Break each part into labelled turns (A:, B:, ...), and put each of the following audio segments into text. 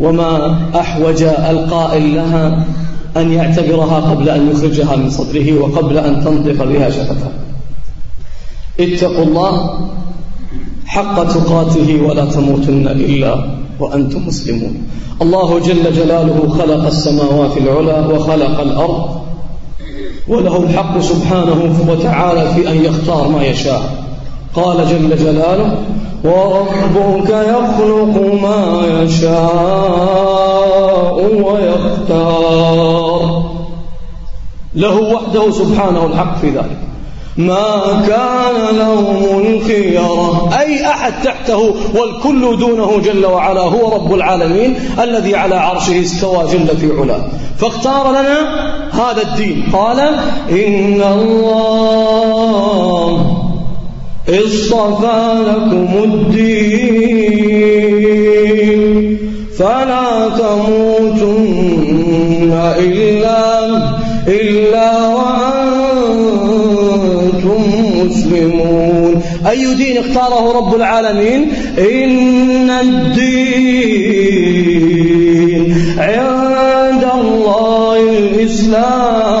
A: وما أحوج القائل لها أن يعتبرها قبل أن يخرجها من صدره وقبل أن تنطق بها شفتها اتقوا الله حق تقاته ولا تموتن إلا وأنتم مسلمون الله جل جلاله خلق السماوات العلى وخلق الأرض وله الحق سبحانه وتعالى في أن يختار ما يشاء قال جل جلاله وربك يخلق ما يشاء ويختار له وحده سبحانه الحق في ذلك ما كان لهم الخيرة أي أحد تحته والكل دونه جل وعلا هو رب العالمين الذي على عرشه استوى جل في علاه فاختار لنا هذا الدين قال إن الله اصطفى لكم الدين فلا تموتن إلا إلا وأنتم مسلمون أي دين اختاره رب العالمين إن الدين عند الله الإسلام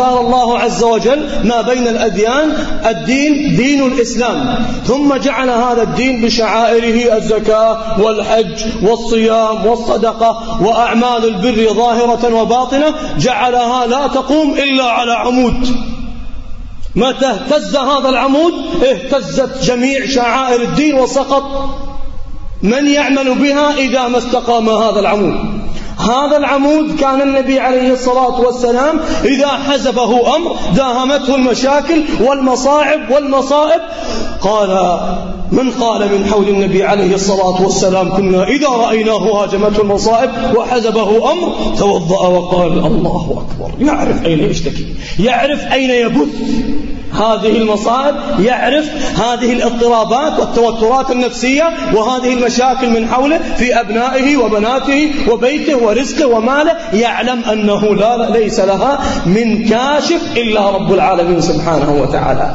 A: اختار الله عز وجل ما بين الأديان الدين دين الإسلام ثم جعل هذا الدين بشعائره الزكاة والحج والصيام والصدقة وأعمال البر ظاهرة وباطنة جعلها لا تقوم إلا على عمود متى اهتز هذا العمود اهتزت جميع شعائر الدين وسقط من يعمل بها إذا ما استقام هذا العمود هذا العمود كان النبي عليه الصلاة والسلام إذا حزبه أمر داهمته المشاكل والمصاعب والمصائب قال من قال من حول النبي عليه الصلاة والسلام كنا إذا رأيناه هاجمته المصائب وحزبه أمر توضأ وقال الله أكبر يعرف أين يشتكي يعرف أين يبث هذه المصائب يعرف هذه الاضطرابات والتوترات النفسية وهذه المشاكل من حوله في أبنائه وبناته وبيته ورزقه وماله يعلم أنه لا, ليس لها من كاشف إلا رب العالمين سبحانه وتعالى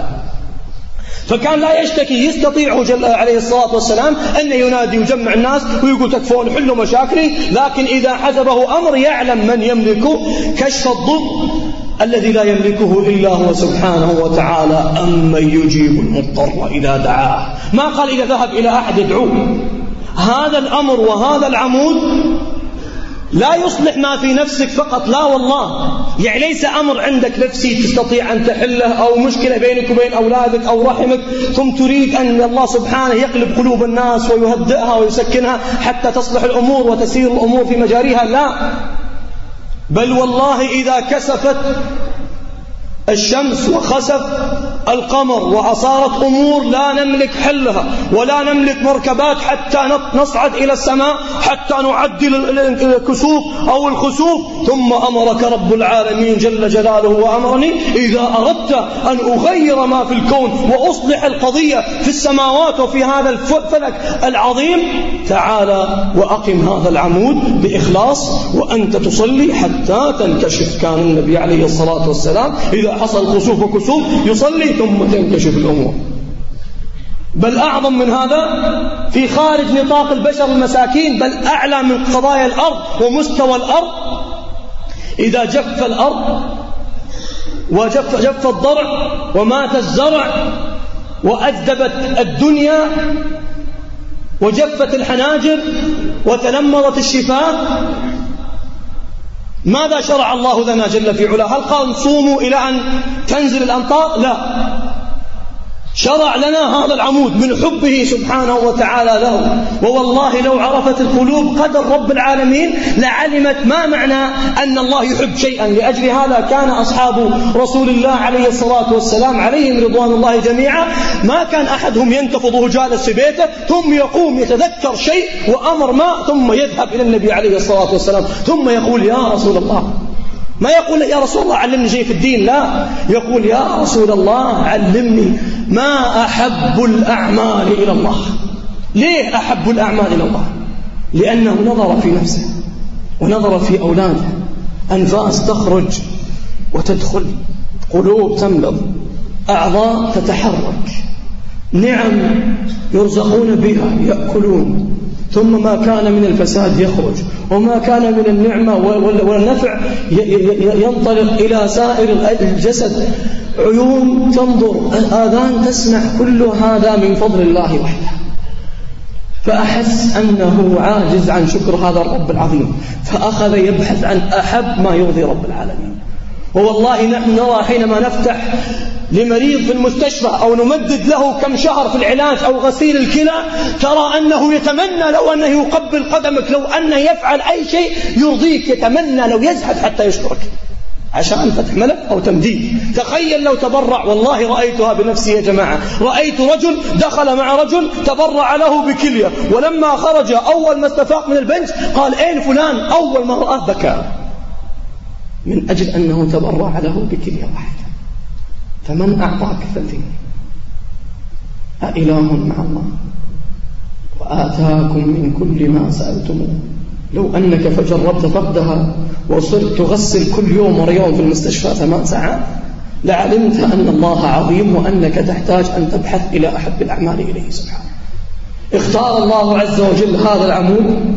A: فكان لا يشتكي يستطيع جل عليه الصلاة والسلام أن ينادي ويجمع الناس ويقول تكفون حلوا مشاكلي لكن إذا حزبه أمر يعلم من يملكه كشف الضب الذي لا يملكه إلا هو سبحانه وتعالى أمن يجيب المضطر إذا دعاه ما قال إذا ذهب إلى أحد يدعوه هذا الأمر وهذا العمود لا يصلح ما في نفسك فقط لا والله يعني ليس أمر عندك نفسي تستطيع أن تحله أو مشكلة بينك وبين أولادك أو رحمك ثم تريد أن الله سبحانه يقلب قلوب الناس ويهدئها ويسكنها حتى تصلح الأمور وتسير الأمور في مجاريها لا بل والله إذا كسفت الشمس وخسف القمر وأصارت أمور لا نملك حلها ولا نملك مركبات حتى نصعد إلى السماء حتى نعدل الكسوف أو الخسوف ثم أمرك رب العالمين جل جلاله وأمرني إذا أردت أن أغير ما في الكون وأصلح القضية في السماوات وفي هذا الفلك العظيم تعالى وأقم هذا العمود بإخلاص وأنت تصلي حتى تنكشف كان النبي عليه الصلاة والسلام إذا حصل خسوف وكسوف يصلي ثم تنكشف الأمور بل أعظم من هذا في خارج نطاق البشر المساكين بل أعلى من قضايا الأرض ومستوى الأرض إذا جف الأرض وجف جف الضرع ومات الزرع وأذبت الدنيا وجفت الحناجر وتنمرت الشفاه ماذا شرع الله لنا جل في علاه هل قال صوموا إلى أن تنزل الأمطار لا شرع لنا هذا العمود من حبه سبحانه وتعالى له ووالله لو عرفت القلوب قدر رب العالمين لعلمت ما معنى أن الله يحب شيئا لأجل هذا كان أصحاب رسول الله عليه الصلاة والسلام عليهم رضوان الله جميعا ما كان أحدهم ينتفض وهو جالس في بيته ثم يقوم يتذكر شيء وأمر ما ثم يذهب إلى النبي عليه الصلاة والسلام ثم يقول يا رسول الله ما يقول يا رسول الله علمني شيء في الدين لا يقول يا رسول الله علمني ما أحب الأعمال إلى الله ليه أحب الأعمال إلى الله لأنه نظر في نفسه ونظر في أولاده أنفاس تخرج وتدخل قلوب تنبض أعضاء تتحرك نعم يرزقون بها يأكلون ثم ما كان من الفساد يخرج وما كان من النعمة والنفع ينطلق إلى سائر الجسد عيون تنظر آذان تسمع كل هذا من فضل الله وحده فأحس أنه عاجز عن شكر هذا الرب العظيم فأخذ يبحث عن أحب ما يرضي رب العالمين ووالله نحن نرى حينما نفتح لمريض في المستشفى أو نمدد له كم شهر في العلاج أو غسيل الكلى ترى أنه يتمنى لو أنه يقبل قدمك لو أنه يفعل أي شيء يرضيك يتمنى لو يزهد حتى يشكرك عشان فتح ملف أو تمديد تخيل لو تبرع والله رأيتها بنفسي يا جماعة رأيت رجل دخل مع رجل تبرع له بكلية ولما خرج أول ما استفاق من البنج قال أين فلان أول ما رآه بكى من أجل أنه تبرع له بكلية واحدة فمن أعطاك الثلثين أإله مع الله وآتاكم من كل ما سألتموه لو أنك فجربت فقدها وصرت تغسل كل يوم وريوم في المستشفى ثمان ساعات لعلمت أن الله عظيم وأنك تحتاج أن تبحث إلى أحب الأعمال إليه سبحانه اختار الله عز وجل هذا العمود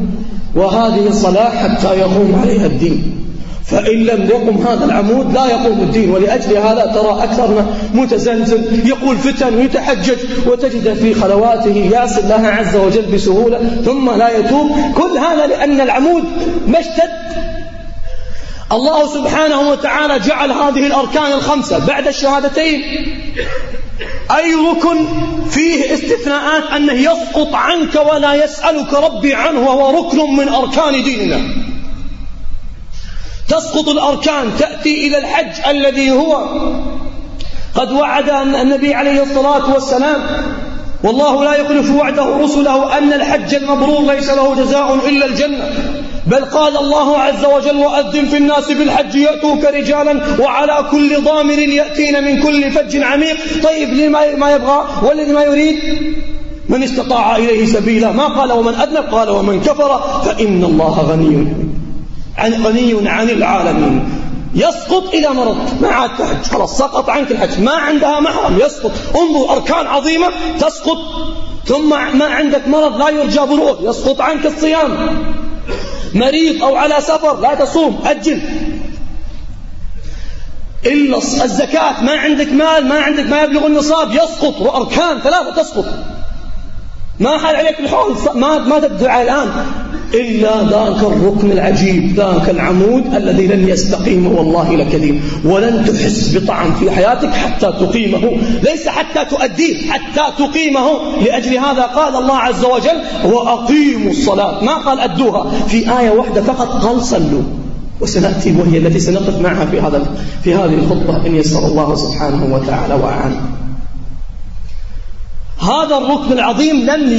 A: وهذه الصلاة حتى يقوم عليها الدين فإن لم يقم هذا العمود لا يقوم الدين ولأجل هذا ترى أكثرنا متزلزل يقول فتن ويتحجج وتجد في خلواته ياس الله عز وجل بسهولة ثم لا يتوب كل هذا لأن العمود مشتد الله سبحانه وتعالى جعل هذه الأركان الخمسة بعد الشهادتين أي ركن فيه استثناءات أنه يسقط عنك ولا يسألك ربي عنه وهو ركن من أركان ديننا تسقط الأركان تأتي إلى الحج الذي هو قد وعد النبي عليه الصلاة والسلام والله لا يخلف وعده رسله أن الحج المبرور ليس له جزاء إلا الجنة بل قال الله عز وجل وأذن في الناس بالحج يأتوك رجالا وعلى كل ضامر يأتين من كل فج عميق طيب لما ما يبغى والذي ما يريد من استطاع إليه سبيلا ما قال ومن أذنب قال ومن كفر فإن الله غني غني عن العالمين يسقط إذا مرضت ما عاد تحج خلاص سقط عنك الحج ما عندها محرم يسقط انظر أركان عظيمة تسقط ثم ما عندك مرض لا يرجى بروه يسقط عنك الصيام مريض أو على سفر لا تصوم أجل إلا الزكاة ما عندك مال ما عندك ما يبلغ النصاب يسقط وأركان ثلاثة تسقط ما حال عليك الحول ما ما تدعى الآن إلا ذاك الركن العجيب ذاك العمود الذي لن يستقيم والله لكريم ولن تحس بطعم في حياتك حتى تقيمه ليس حتى تؤديه حتى تقيمه لأجل هذا قال الله عز وجل وأقيموا الصلاة ما قال أدوها في آية واحدة فقط قال صلوا وسنأتي وهي التي سنقف معها في هذا في هذه الخطبة إن يسر الله سبحانه وتعالى وأعانه هذا الركن العظيم لم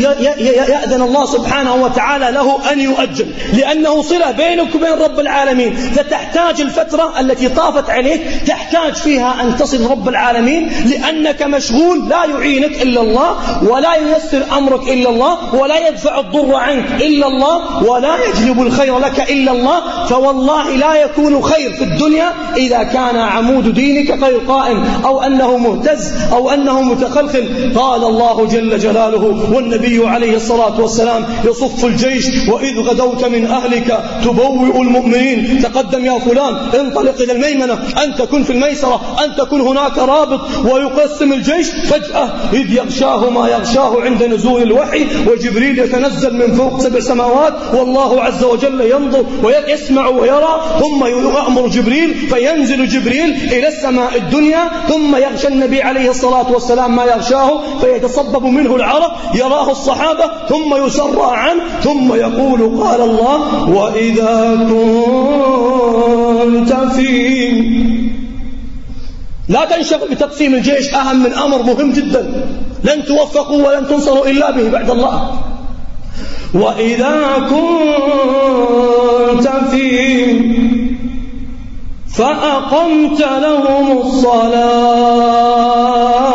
A: يأذن الله سبحانه وتعالى له أن يؤجل لأنه صلة بينك وبين رب العالمين فتحتاج الفترة التي طافت عليك تحتاج فيها أن تصل رب العالمين لأنك مشغول لا يعينك إلا الله ولا ييسر أمرك إلا الله ولا يدفع الضر عنك إلا الله ولا يجلب الخير لك إلا الله فوالله لا يكون خير في الدنيا إذا كان عمود دينك غير قائم أو أنه مهتز أو أنه متخلخل قال الله الله جل جلاله والنبي عليه الصلاة والسلام يصف الجيش وإذ غدوت من أهلك تبوئ المؤمنين تقدم يا فلان انطلق إلى الميمنة أن تكون في الميسرة أن تكون هناك رابط ويقسم الجيش فجأة إذ يغشاه ما يغشاه عند نزول الوحي وجبريل يتنزل من فوق سبع سماوات والله عز وجل ينظر ويسمع ويرى ثم يأمر جبريل فينزل جبريل إلى السماء الدنيا ثم يغشى النبي عليه الصلاة والسلام ما يغشاه فيتصدق يتصبب منه العرق يراه الصحابة ثم يسرع عنه ثم يقول قال الله وإذا كنت فيهم لا تنشغل بتقسيم الجيش أهم من أمر مهم جدا لن توفقوا ولن تنصروا إلا به بعد الله وإذا كنت فيهم فأقمت لهم الصلاة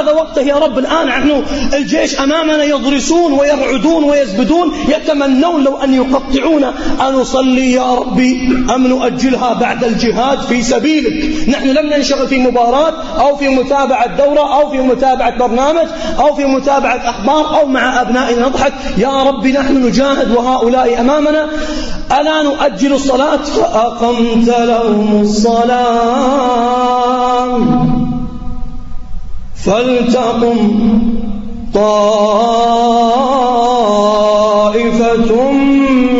A: هذا وقته يا رب الآن نحن الجيش أمامنا يضرسون ويرعدون ويزبدون يتمنون لو أن يقطعونا نصلي يا ربي أم نؤجلها بعد الجهاد في سبيلك نحن لم ننشغل في مباراة أو في متابعة دورة أو في متابعة برنامج أو في متابعة أخبار أو مع أبنائنا نضحك يا ربي نحن نجاهد وهؤلاء أمامنا ألا نؤجل الصلاة فأقمت لهم الصلاة فلتقم طائفة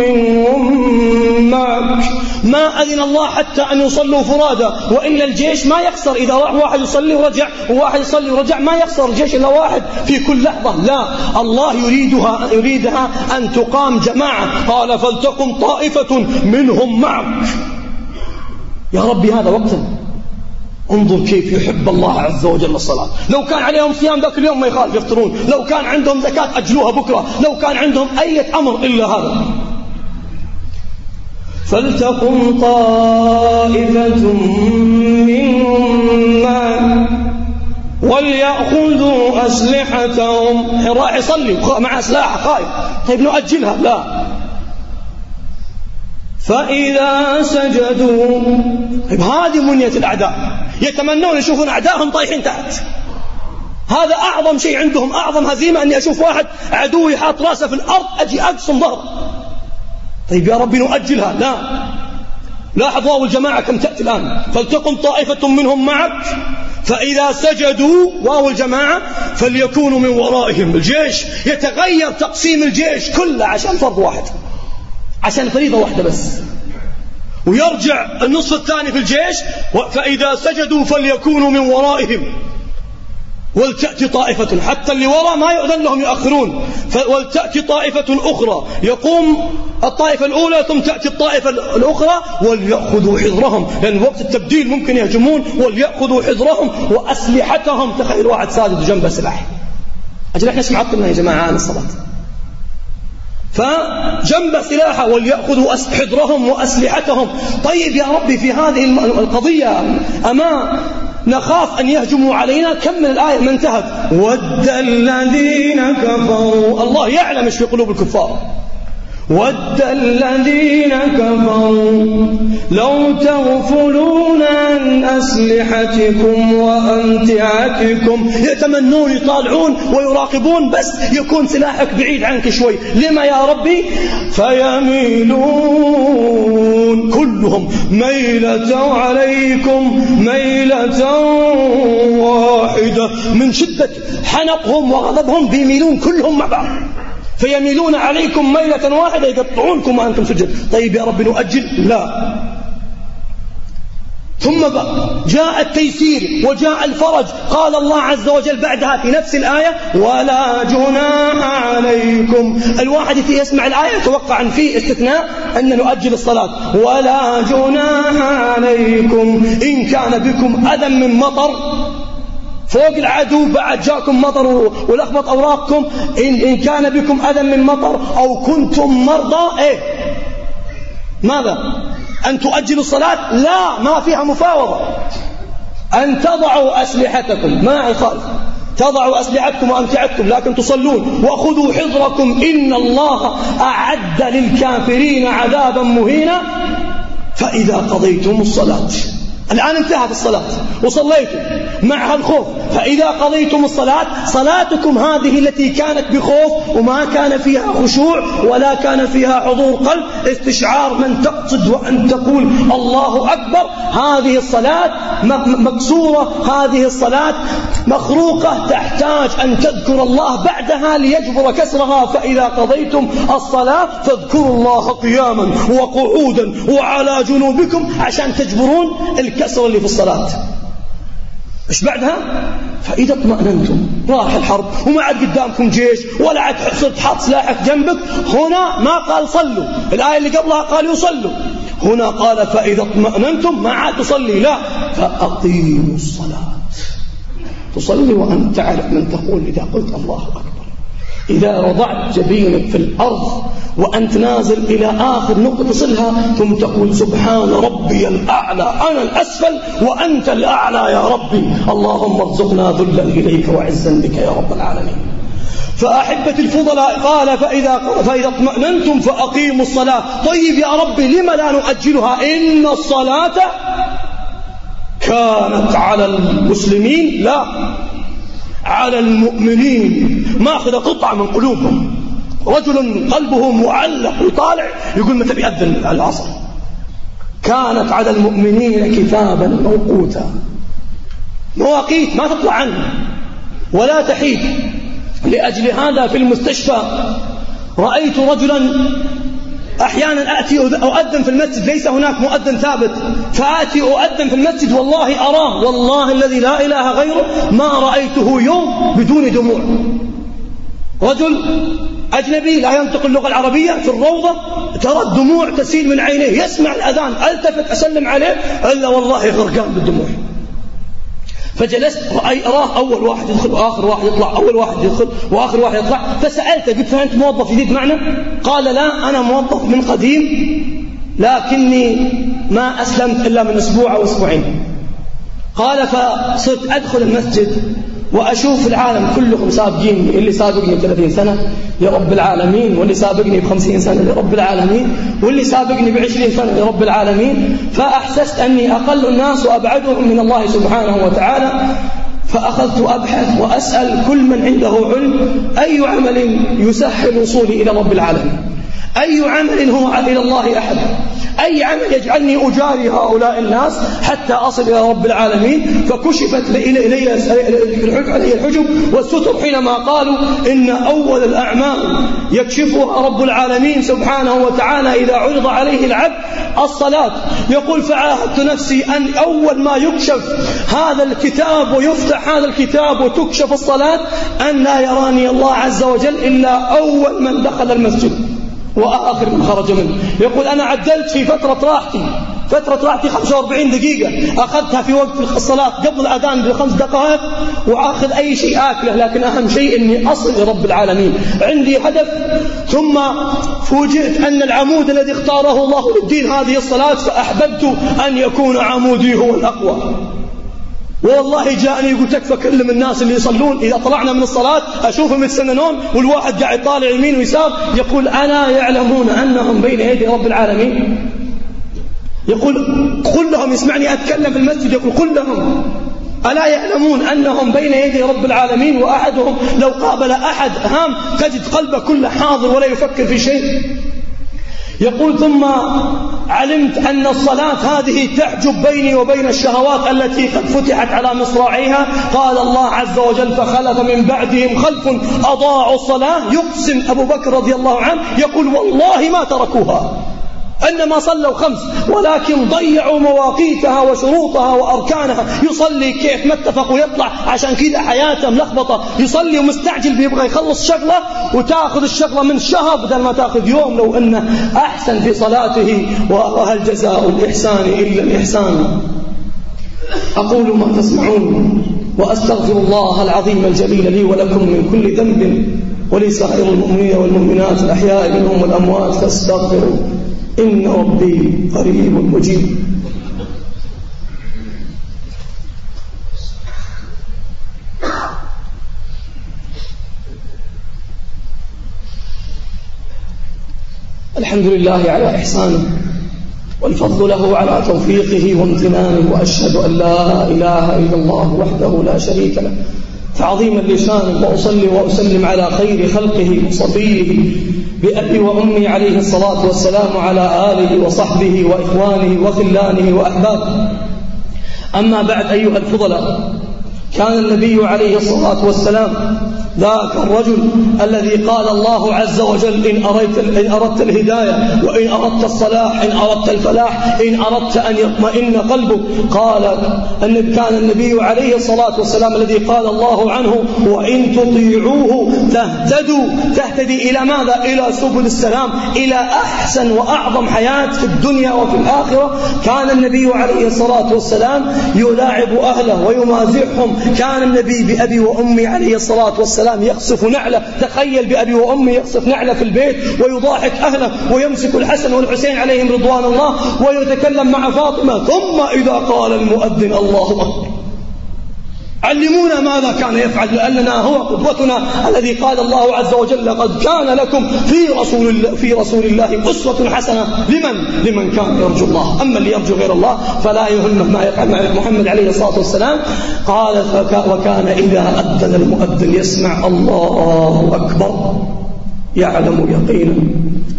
A: منهم معك ما أذن الله حتى أن يصلوا فرادى وإلا الجيش ما يخسر إذا راح واحد يصلي ورجع وواحد يصلي ورجع ما يخسر الجيش إلا واحد في كل لحظة لا الله يريدها يريدها أن تقام جماعة قال فلتقم طائفة منهم معك يا ربي هذا وقتنا انظر كيف يحب الله عز وجل الصلاة لو كان عليهم صيام ذاك اليوم ما يخالف يفطرون لو كان عندهم زكاة أجلوها بكرة لو كان عندهم أي أمر إلا هذا فلتقم طائفة منهم ما وليأخذوا أسلحتهم راح يصلي مع سلاح خايف طيب نؤجلها لا فإذا سجدوا طيب هذه منية الأعداء يتمنون يشوفون أعدائهم طايحين تحت هذا أعظم شيء عندهم أعظم هزيمة أني أشوف واحد عدوي حاط راسه في الأرض أجي أقسم ظهره طيب يا ربي نؤجلها لا لاحظ واو الجماعة كم تأتي الآن فلتقم طائفة منهم معك فإذا سجدوا واو الجماعة فليكونوا من ورائهم الجيش يتغير تقسيم الجيش كله عشان فرض واحد عشان فريضة واحدة بس ويرجع النصف الثاني في الجيش فإذا سجدوا فليكونوا من ورائهم ولتأتي طائفة حتى اللي وراء ما يؤذن لهم يؤخرون ولتأتي طائفة أخرى يقوم الطائفة الأولى ثم تأتي الطائفة الأخرى وليأخذوا حذرهم لأن وقت التبديل ممكن يهجمون وليأخذوا حذرهم وأسلحتهم تخيل واحد ساجد جنبه سلاح أجل احنا ايش معطلنا يا جماعة عن الصلاة فجنب سلاحه وليأخذوا حضرهم وأسلحتهم طيب يا ربي في هذه القضية أما نخاف أن يهجموا علينا كم من الآية ما انتهت ود الذين كفروا الله يعلم ايش في قلوب الكفار ود الذين كفروا لو تغفلون عن أسلحتكم وأمتعتكم يتمنون يطالعون ويراقبون بس يكون سلاحك بعيد عنك شوي لما يا ربي فيميلون كلهم ميلة عليكم ميلة واحدة من شدة حنقهم وغضبهم بيميلون كلهم مع بعض فيميلون عليكم ميلة واحدة يقطعونكم وأنتم سجد طيب يا رب نؤجل لا ثم جاء التيسير وجاء الفرج قال الله عز وجل بعدها في نفس الآية ولا جناح عليكم الواحد يسمع الآية يتوقع أن فيه استثناء أن نؤجل الصلاة ولا جناح عليكم إن كان بكم أذى من مطر فوق العدو بعد جاكم مطر ولخبط أوراقكم إن, إن كان بكم أذى من مطر أو كنتم مرضى إيه ماذا أن تؤجلوا الصلاة لا ما فيها مفاوضة أن تضعوا أسلحتكم ما يخالف تضعوا أسلحتكم وأمتعتكم لكن تصلون وخذوا حذركم إن الله أعد للكافرين عذابا مهينا فإذا قضيتم الصلاة الآن انتهت الصلاة وصليتم مع الخوف فإذا قضيتم الصلاة صلاتكم هذه التي كانت بخوف وما كان فيها خشوع ولا كان فيها حضور قلب استشعار من تقصد وأن تقول الله أكبر هذه الصلاة مكسورة هذه الصلاة مخروقة تحتاج أن تذكر الله بعدها ليجبر كسرها فإذا قضيتم الصلاة فاذكروا الله قياما وقعودا وعلى جنوبكم عشان تجبرون الكسر أصلي في الصلاة إيش بعدها فإذا اطمأننتم راح الحرب وما عاد قدامكم جيش ولا عاد صرت حاط سلاحك جنبك هنا ما قال صلوا الآية اللي قبلها قال يصلوا هنا قال فإذا اطمأننتم ما عاد تصلي لا فأقيموا الصلاة تصلي وأنت تعرف من تقول إذا قلت الله أكبر إذا وضعت جبينك في الأرض وأنت نازل إلى آخر نقطة تصلها ثم تقول سبحان ربي الأعلى أنا الأسفل وأنت الأعلى يا ربي اللهم ارزقنا ذلا إليك وعزا بك يا رب العالمين فأحبة الفضلاء قال فإذا, فإذا اطمأننتم فأقيموا الصلاة طيب يا ربي لم لا نؤجلها إن الصلاة كانت على المسلمين لا على المؤمنين ماخذ قطعة من قلوبهم رجل قلبه معلق وطالع يقول متى بيأذن العصر كانت على المؤمنين كتابا موقوتا مواقيت ما تطلع عنه ولا تحيد لأجل هذا في المستشفى رأيت رجلا أحيانا آتي أؤذن في المسجد ليس هناك مؤذن ثابت فآتي أؤذن في المسجد والله أراه والله الذي لا إله غيره ما رأيته يوم بدون دموع رجل أجنبي لا ينطق اللغة العربية في الروضة ترى الدموع تسيل من عينيه يسمع الأذان ألتفت أسلم عليه إلا والله غرقان بالدموع فجلست راه أول واحد يدخل وآخر واحد يطلع أول واحد يدخل وآخر واحد يطلع فسألته قلت فأنت موظف جديد معنا قال لا أنا موظف من قديم لكني ما أسلمت إلا من أسبوع أو أسبوعين قال فصرت أدخل المسجد وأشوف العالم كلهم سابقين اللي سابقني ب 30 سنة يا رب العالمين واللي سابقني ب 50 سنة يا رب العالمين واللي سابقني ب 20 سنة يا رب العالمين فأحسست أني أقل الناس وأبعدهم من الله سبحانه وتعالى فأخذت أبحث وأسأل كل من عنده علم أي عمل يسهل وصولي إلى رب العالمين أي عمل هو إلى الله أحد أي عمل يجعلني أجاري هؤلاء الناس حتى أصل إلى رب العالمين فكشفت إلي الحجب والستر حينما قالوا إن أول الأعمال يكشفها رب العالمين سبحانه وتعالى إذا عرض عليه العبد الصلاة يقول فعاهدت نفسي أن أول ما يكشف هذا الكتاب ويفتح هذا الكتاب وتكشف الصلاة أن لا يراني الله عز وجل إلا أول من دخل المسجد وآخر من خرج منه يقول أنا عدلت في فترة راحتي فترة راحتي 45 دقيقة أخذتها في وقت الصلاة قبل الأذان بخمس دقائق وآخذ أي شيء آكله لكن أهم شيء أني أصل لرب العالمين عندي هدف ثم فوجئت أن العمود الذي اختاره الله للدين هذه الصلاة فأحببت أن يكون عمودي هو الأقوى والله جاءني يقول تكفى كلم الناس اللي يصلون إذا طلعنا من الصلاة أشوفهم يتسننون والواحد قاعد طالع يمين ويسار يقول أنا يعلمون أنهم بين يدي رب العالمين يقول قل لهم يسمعني أتكلم في المسجد يقول قل لهم ألا يعلمون أنهم بين يدي رب العالمين وأحدهم لو قابل أحد هام تجد قلبه كله حاضر ولا يفكر في شيء يقول ثم علمت أن الصلاة هذه تحجب بيني وبين الشهوات التي قد فتحت على مصراعيها قال الله عز وجل فخلف من بعدهم خلف أضاعوا الصلاة يقسم أبو بكر رضي الله عنه يقول والله ما تركوها أنما صلوا خمس ولكن ضيعوا مواقيتها وشروطها وأركانها يصلي كيف ما اتفق ويطلع عشان كذا حياته ملخبطة يصلي ومستعجل بيبغى يخلص شغلة وتاخذ الشغلة من شهر بدل ما تاخذ يوم لو أنه أحسن في صلاته وهل جزاء الإحسان إلا الإحسان أقول ما تسمعون وأستغفر الله العظيم الجليل لي ولكم من كل ذنب ولسائر المؤمنين والمؤمنات الأحياء منهم والأموات فاستغفروا إن ربي قريب مجيب الحمد لله على إحسانه والفضل له على توفيقه وامتنانه وأشهد أن لا إله إلا الله وحده لا شريك له عظيم اللسان وأصلي وأسلم على خير خلقه وصفيه بأبي وأمي عليه الصلاة والسلام على آله وصحبه وإخوانه وخلانه وأحبابه أما بعد أيها الفضلاء كان النبي عليه الصلاة والسلام ذاك الرجل الذي قال الله عز وجل إن أردت, إن أردت الهداية وإن أردت الصلاح إن أردت الفلاح إن أردت أن يطمئن قلبك قال أن كان النبي عليه الصلاة والسلام الذي قال الله عنه وإن تطيعوه تهتدوا تهتدي إلى ماذا؟ إلى سبل السلام إلى أحسن وأعظم حياة في الدنيا وفي الآخرة كان النبي عليه الصلاة والسلام يلاعب أهله ويمازحهم كان النبي بأبي وأمي عليه الصلاة والسلام يقصف نعلة تخيل بأبي وأمي يقصف نعلة في البيت ويضاحك أهله ويمسك الحسن والحسين عليهم رضوان الله ويتكلم مع فاطمة ثم إذا قال المؤذن الله أكبر علمونا ماذا كان يفعل لأننا هو قدوتنا الذي قال الله عز وجل قد كان لكم في رسول الله في رسول الله أسوة حسنة لمن لمن كان يرجو الله أما اللي يرجو غير الله فلا يهمه ما يفعل محمد عليه الصلاة والسلام قال وكان إذا أذن المؤذن يسمع الله أكبر يعلم يقينا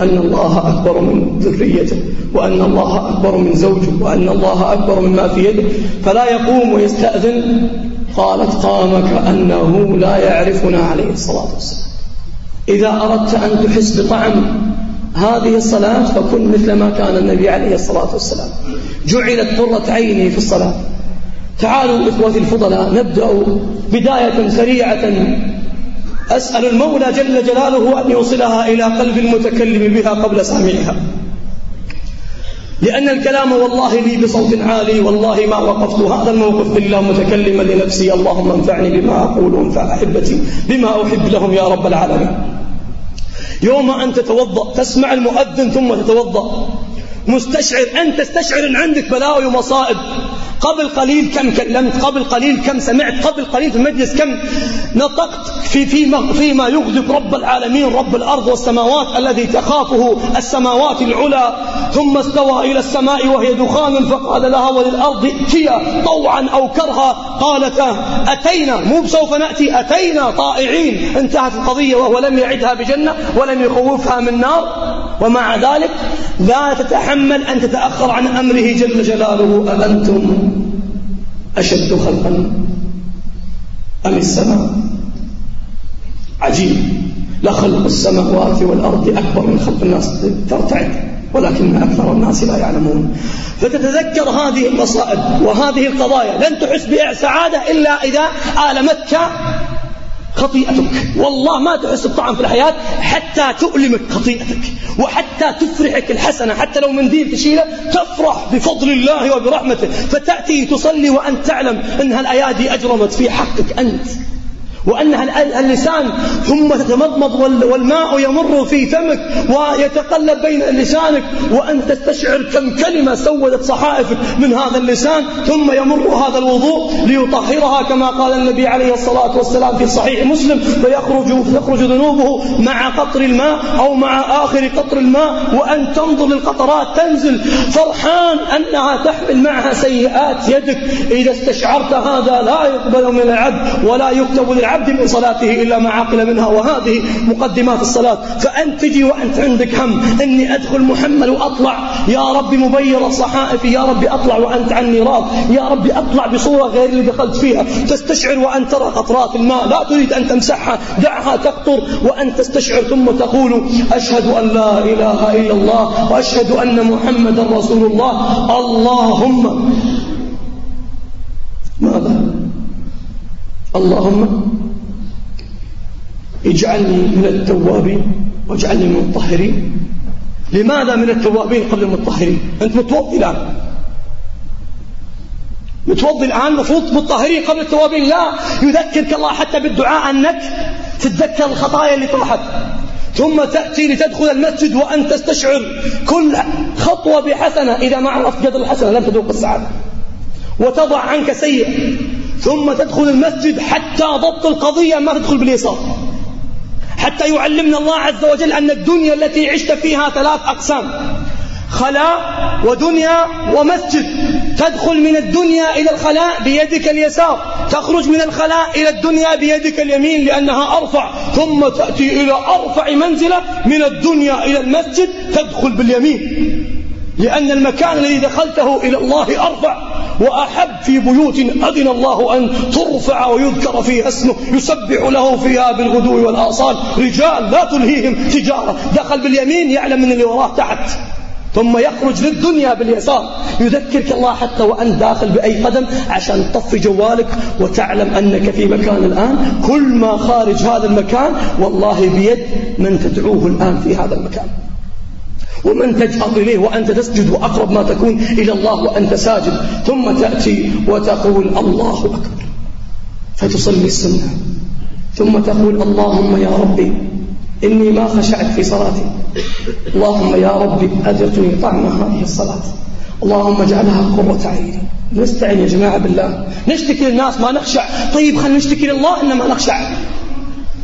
A: أن الله أكبر من ذريته وأن الله أكبر من زوجه وأن الله أكبر مما في يده فلا يقوم ويستأذن قالت قام كأنه لا يعرفنا عليه الصلاة والسلام إذا أردت أن تحس بطعم هذه الصلاة فكن مثل ما كان النبي عليه الصلاة والسلام جعلت قرة عيني في الصلاة تعالوا إخوتي الفضلاء نبدأ بداية سريعة أسأل المولى جل جلاله أن يوصلها إلى قلب المتكلم بها قبل سامعها لأن الكلام والله لي بصوت عالي والله ما وقفت هذا الموقف إلا متكلما لنفسي اللهم انفعني بما أقول وانفع أحبتي بما أحب لهم يا رب العالمين يوم أن تتوضأ تسمع المؤذن ثم تتوضأ مستشعر أنت تستشعر أن عندك بلاوي ومصائب قبل قليل كم كلمت قبل قليل كم سمعت قبل قليل في المجلس كم نطقت في فيما, فيما يغضب رب العالمين رب الأرض والسماوات الذي تخافه السماوات العلى ثم استوى إلى السماء وهي دخان فقال لها وللأرض ائتيا طوعا أو كرها قالتا أه، أتينا مو بسوف نأتي أتينا طائعين انتهت القضية وهو لم يعدها بجنة ولم يخوفها من نار ومع ذلك لا تتحمل تتأمل أن تتأخر عن أمره جل جلاله أأنتم أشد خلقا أم السماء عجيب لخلق السماوات والأرض أكبر من خلق الناس ترتعد ولكن أكثر الناس لا يعلمون فتتذكر هذه المصائب وهذه القضايا لن تحس بسعادة إلا إذا آلمتك خطيئتك والله ما تحس بطعم في الحياة حتى تؤلمك خطيئتك وحتى تفرحك الحسنة حتى لو منديل تشيله تفرح بفضل الله وبرحمته فتأتي تصلي وأن تعلم أنها الأيادي أجرمت في حقك أنت وأنها اللسان ثم تتمضمض والماء يمر في فمك ويتقلب بين لسانك وأن تستشعر كم كلمة سودت صحائفك من هذا اللسان ثم يمر هذا الوضوء ليطهرها كما قال النبي عليه الصلاة والسلام في صحيح مسلم فيخرج تخرج ذنوبه مع قطر الماء أو مع آخر قطر الماء وأن تنظر للقطرات تنزل فرحان أنها تحمل معها سيئات يدك إذا استشعرت هذا لا يقبل من العبد ولا يكتب للعبد العبد من صلاته إلا ما عقل منها وهذه مقدمات الصلاة فأنت تجي وأنت عندك هم إني أدخل محمل وأطلع يا رب مبير الصحائف يا رب أطلع وأنت عني راض يا رب أطلع بصورة غير اللي دخلت فيها تستشعر وأن ترى قطرات الماء لا تريد أن تمسحها دعها تقطر وأن تستشعر ثم تقول أشهد أن لا إله إلا الله وأشهد أن محمدا رسول الله اللهم ماذا اللهم اجعلني من التوابين واجعلني من المطهرين لماذا من التوابين قبل المطهرين أنت متوضي الآن متوضي الآن المفروض متطهرين قبل التوابين لا يذكرك الله حتى بالدعاء أنك تتذكر الخطايا اللي طاحت ثم تأتي لتدخل المسجد وأن تستشعر كل خطوة بحسنة إذا ما عرفت قدر الحسنة لم تذوق السعادة وتضع عنك سيء ثم تدخل المسجد حتى ضبط القضية ما تدخل باليسار حتى يعلمنا الله عز وجل أن الدنيا التي عشت فيها ثلاث أقسام خلاء ودنيا ومسجد تدخل من الدنيا إلى الخلاء بيدك اليسار تخرج من الخلاء إلى الدنيا بيدك اليمين لأنها أرفع ثم تأتي إلى أرفع منزلة من الدنيا إلى المسجد تدخل باليمين لأن المكان الذي دخلته إلى الله أرفع وأحب في بيوت أذن الله أن ترفع ويذكر فيها اسمه يسبح له فيها بالغدو والآصال رجال لا تلهيهم تجارة دخل باليمين يعلم من اللي وراه تحت ثم يخرج للدنيا باليسار يذكرك الله حتى وأنت داخل بأي قدم عشان تطفي جوالك وتعلم أنك في مكان الآن كل ما خارج هذا المكان والله بيد من تدعوه الآن في هذا المكان ومن تجأ إليه وأنت تسجد وأقرب ما تكون إلى الله وأنت ساجد ثم تأتي وتقول الله أكبر فتصلي السنة ثم تقول اللهم يا ربي إني ما خشعت في صلاتي اللهم يا ربي أذقني طعم هذه الصلاة اللهم اجعلها قرة عيني نستعين يا جماعة بالله نشتكي للناس ما نخشع طيب خلينا نشتكي لله إن ما نخشع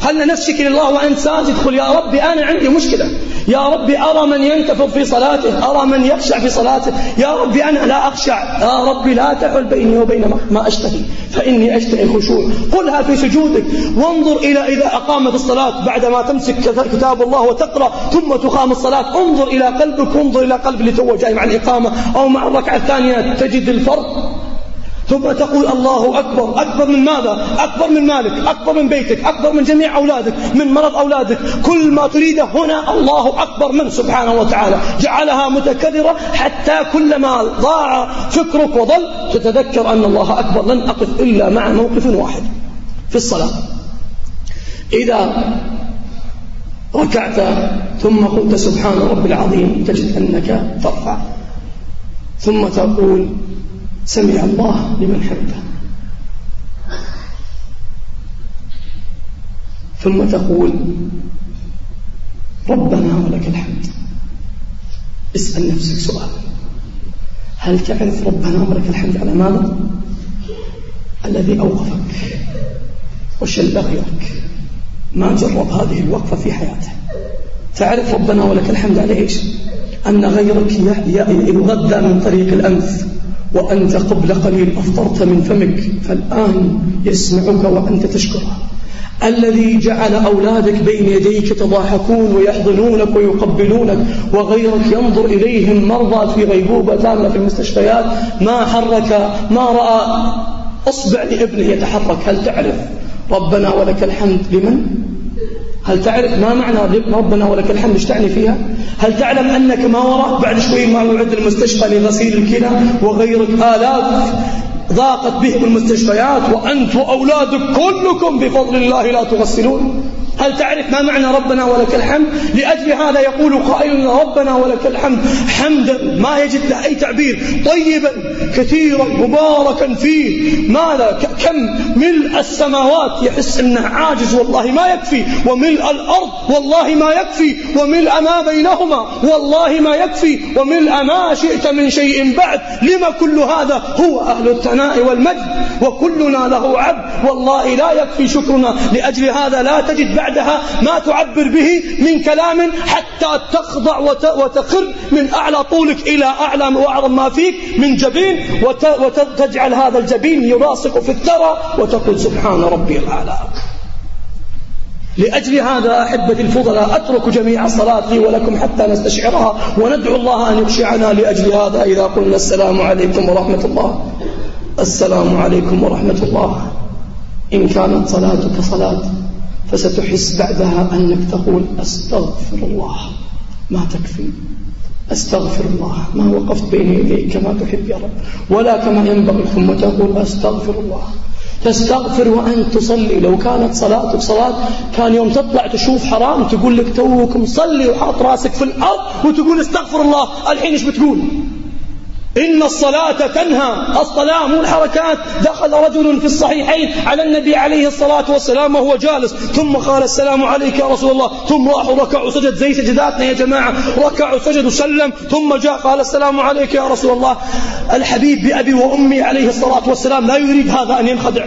A: خلنا نشتكي لله وأنت ساجد قل يا ربي أنا عندي مشكلة يا رب أرى من ينتفض في صلاته أرى من يخشع في صلاته يا رب أنا لا أخشع يا رب لا تحل بيني وبين ما أشتهي فإني أشتهي الخشوع قلها في سجودك وانظر إلى إذا أقامت الصلاة بعدما تمسك كتاب الله وتقرأ ثم تقام الصلاة انظر إلى قلبك انظر إلى قلب اللي تو جاي مع الإقامة أو مع الركعة الثانية تجد الفرق ثم تقول الله أكبر أكبر من ماذا أكبر من مالك أكبر من بيتك أكبر من جميع أولادك من مرض أولادك كل ما تريده هنا الله أكبر منه سبحانه وتعالى جعلها متكررة حتى كلما ضاع فكرك وضل تتذكر أن الله أكبر لن أقف إلا مع موقف واحد في الصلاة إذا ركعت ثم قلت سبحان ربي العظيم تجد أنك ترفع ثم تقول سمع الله لمن حمده ثم تقول ربنا ولك الحمد اسأل نفسك سؤال هل تعرف ربنا ولك الحمد على ماذا؟ الذي أوقفك وشل غيرك ما جرب هذه الوقفة في حياته تعرف ربنا ولك الحمد على إيش؟ أن غيرك يغذى من طريق الأنف وأنت قبل قليل أفطرت من فمك فالآن يسمعك وأنت تشكره الذي جعل أولادك بين يديك تضاحكون ويحضنونك ويقبلونك وغيرك ينظر إليهم مرضى في غيبوبة تامة في المستشفيات ما حرك ما رأى أصبع لابنه يتحرك هل تعرف ربنا ولك الحمد لمن هل تعرف ما معنى ربنا ولك الحمد ايش تعني فيها هل تعلم أنك ما وراء بعد شوي ما يعد المستشفى لغسيل الكلى وغيرك آلاف ضاقت بهم المستشفيات وأنت وأولادك كلكم بفضل الله لا تغسلون هل تعرف ما معنى ربنا ولك الحمد لأجل هذا يقول قائل ربنا ولك الحمد حمدا ما يجد له أي تعبير طيبا كثيرا مباركا فيه ماذا كم ملء السماوات يحس أنه عاجز والله ما يكفي وملء الأرض والله ما يكفي وملء ما بينهما والله ما يكفي وملء ما شئت من شيء بعد لما كل هذا هو أهل الثناء والمجد وكلنا له عبد والله لا يكفي شكرنا لأجل هذا لا تجد بعد بعدها ما تعبر به من كلام حتى تخضع وتقر من أعلى طولك إلى أعلى وأعظم ما فيك من جبين وتجعل هذا الجبين يلاصق في الثرى وتقول سبحان ربي الأعلى لأجل هذا أحبتي الفضلاء أترك جميع صلاتي ولكم حتى نستشعرها وندعو الله أن يخشعنا لأجل هذا إذا قلنا السلام عليكم ورحمة الله السلام عليكم ورحمة الله إن كانت صلاتك صلاة فستحس بعدها أنك تقول أستغفر الله ما تكفي أستغفر الله ما وقفت بين يديك كما تحب يا رب ولا كما ينبغي ثم تقول أستغفر الله تستغفر وأنت تصلي لو كانت صلاتك صلاة كان يوم تطلع تشوف حرام تقول لك توك مصلي وحاط راسك في الأرض وتقول استغفر الله الحين ايش بتقول إن الصلاة تنهى الصلاة مو الحركات دخل رجل في الصحيحين على النبي عليه الصلاة والسلام وهو جالس ثم قال السلام عليك يا رسول الله ثم راحوا ركعوا سجد زي سجداتنا يا جماعة ركعوا سجد وسلم ثم جاء قال السلام عليك يا رسول الله الحبيب بأبي وأمي عليه الصلاة والسلام لا يريد هذا أن ينخدع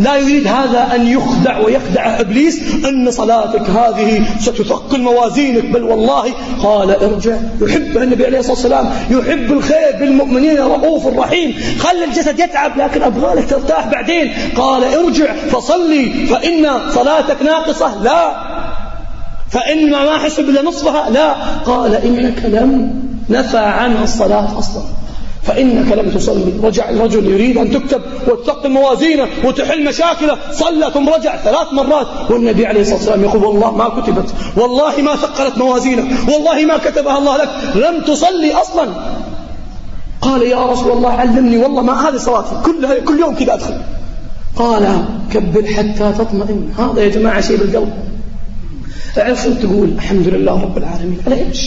A: لا يريد هذا أن يخدع ويخدع إبليس أن صلاتك هذه ستثقل موازينك بل والله قال ارجع يحب النبي عليه الصلاة والسلام يحب الخير بالمؤمنين رؤوف رحيم خلي الجسد يتعب لكن أبغالك ترتاح بعدين قال ارجع فصلي فإن صلاتك ناقصة لا فإن ما حسب إلا نصفها لا قال إنك لم نفى عن الصلاة أصلا فإنك لم تصلي رجع الرجل يريد أن تكتب وتثقل موازينه وتحل مشاكله صلى ثم رجع ثلاث مرات والنبي عليه الصلاة والسلام يقول والله ما كتبت والله ما ثقلت موازينه والله ما كتبها الله لك لم تصلي أصلا قال يا رسول الله علمني والله ما هذه صلاتي كل كل يوم كذا أدخل قال كبر حتى تطمئن هذا يا جماعة شيء بالقلب عرفت تقول الحمد لله رب العالمين على إيش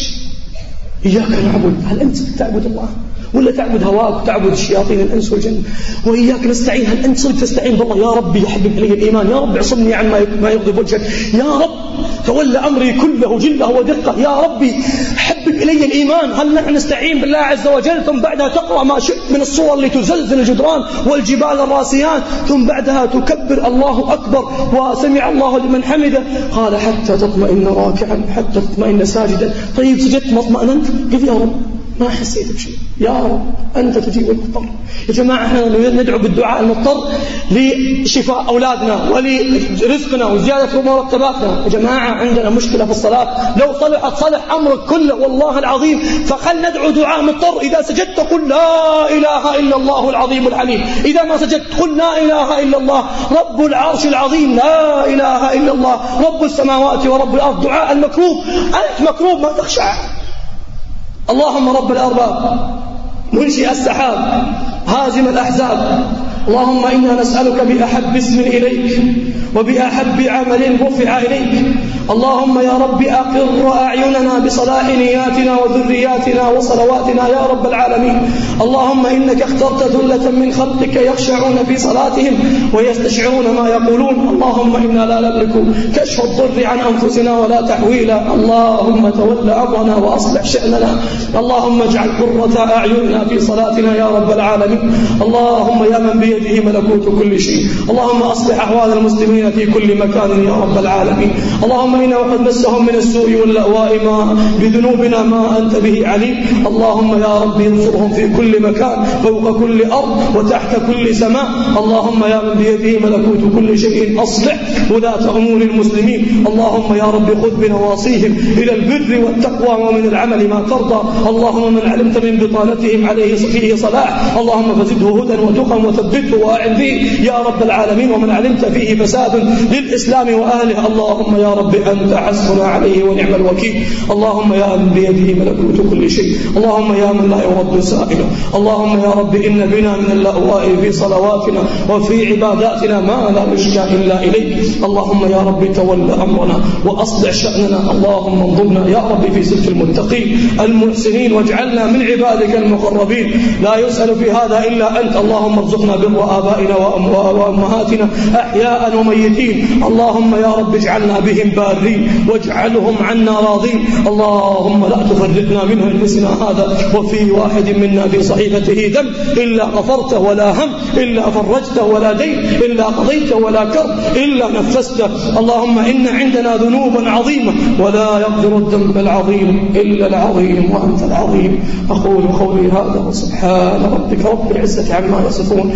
A: إياك نعبد هل أنت تعبد الله ولا تعبد هواك وتعبد الشياطين الإنس والجن وإياك نستعين هل أنت صرت تستعين بالله يا ربي يحبب إلي الإيمان يا رب اعصمني عن ما يغضب وجهك يا رب تولى أمري كله جله ودقه يا ربي حب يجلب إلي الإيمان هل نحن نستعين بالله عز وجل ثم بعدها تقرأ ما شئت من الصور اللي تزلزل الجدران والجبال الراسيات ثم بعدها تكبر الله أكبر وسمع الله لمن حمده قال حتى تطمئن راكعا حتى تطمئن ساجدا طيب سجدت مطمئنا اطمأننت قف يا رب ما حسيت بشيء يا رب أنت تجيب المضطر يا جماعة احنا ندعو بالدعاء المضطر لشفاء أولادنا ولرزقنا وزيادة مرتباتنا يا جماعة عندنا مشكلة في الصلاة لو صلحت صلح أمرك كله والله العظيم فخل ندعو دعاء مضطر إذا سجدت قل لا إله إلا الله العظيم الحليم إذا ما سجدت قل لا إله إلا الله رب العرش العظيم لا إله إلا الله رب السماوات ورب الأرض دعاء المكروب أنت مكروب ما تخشع اللهم رب الأرباب منشئ السحاب هازم الأحزاب اللهم إنا نسألك بأحب اسم إليك وبأحب عمل رفع إليك اللهم يا رب أقر أعيننا بصلاح نياتنا وذرياتنا وصلواتنا يا رب العالمين اللهم إنك اخترت ذلة من خلقك يخشعون في صلاتهم ويستشعرون ما يقولون اللهم إنا لا نملك كشف الضر عن أنفسنا ولا تحويلا اللهم تول أمرنا وأصلح شأننا اللهم اجعل قرة أعيننا في صلاتنا يا رب العالمين اللهم يا من بي بيده ملكوت كل شيء اللهم أصلح أحوال المسلمين في كل مكان يا رب العالمين اللهم إنا وقد مسهم من السوء واللأواء ما بذنوبنا ما أنت به عليم اللهم يا رب انصرهم في كل مكان فوق كل أرض وتحت كل سماء اللهم يا من بيده ملكوت كل شيء أصلح ولاة أمور المسلمين اللهم يا رب خذ بنواصيهم إلى البر والتقوى ومن العمل ما ترضى اللهم من علمت من بطانتهم عليه فيه صلاح اللهم فزده هدى وتقى وثبت جد واعن فيه يا رب العالمين ومن علمت فيه فساد للإسلام وأهله اللهم يا رب أنت حسبنا عليه ونعم الوكيل اللهم يا من بيده ملكوت كل شيء اللهم يا من لا يرد سائله اللهم يا رب إن بنا من اللأواء في صلواتنا وفي عباداتنا ما لا نشكى إلا إليك اللهم يا رب تول أمرنا وأصلح شأننا اللهم انظرنا يا رب في سلك المتقين المحسنين واجعلنا من عبادك المقربين لا يسأل في هذا إلا أنت اللهم ارزقنا بما وآبائنا وأمهاتنا أحياء وميتين اللهم يا رب اجعلنا بهم بارين واجعلهم عنا راضين اللهم لا تفرقنا منهم مجلسنا هذا وفي واحد منا في صحيفته ذنب إلا غفرته ولا هم إلا فرجته ولا دين إلا قضيت ولا كرب إلا نفسته اللهم إن عندنا ذنوبا عظيمة ولا يغفر الذنب العظيم إلا العظيم وأنت العظيم أقول قولي هذا وسبحان ربك رب العزة عما يصفون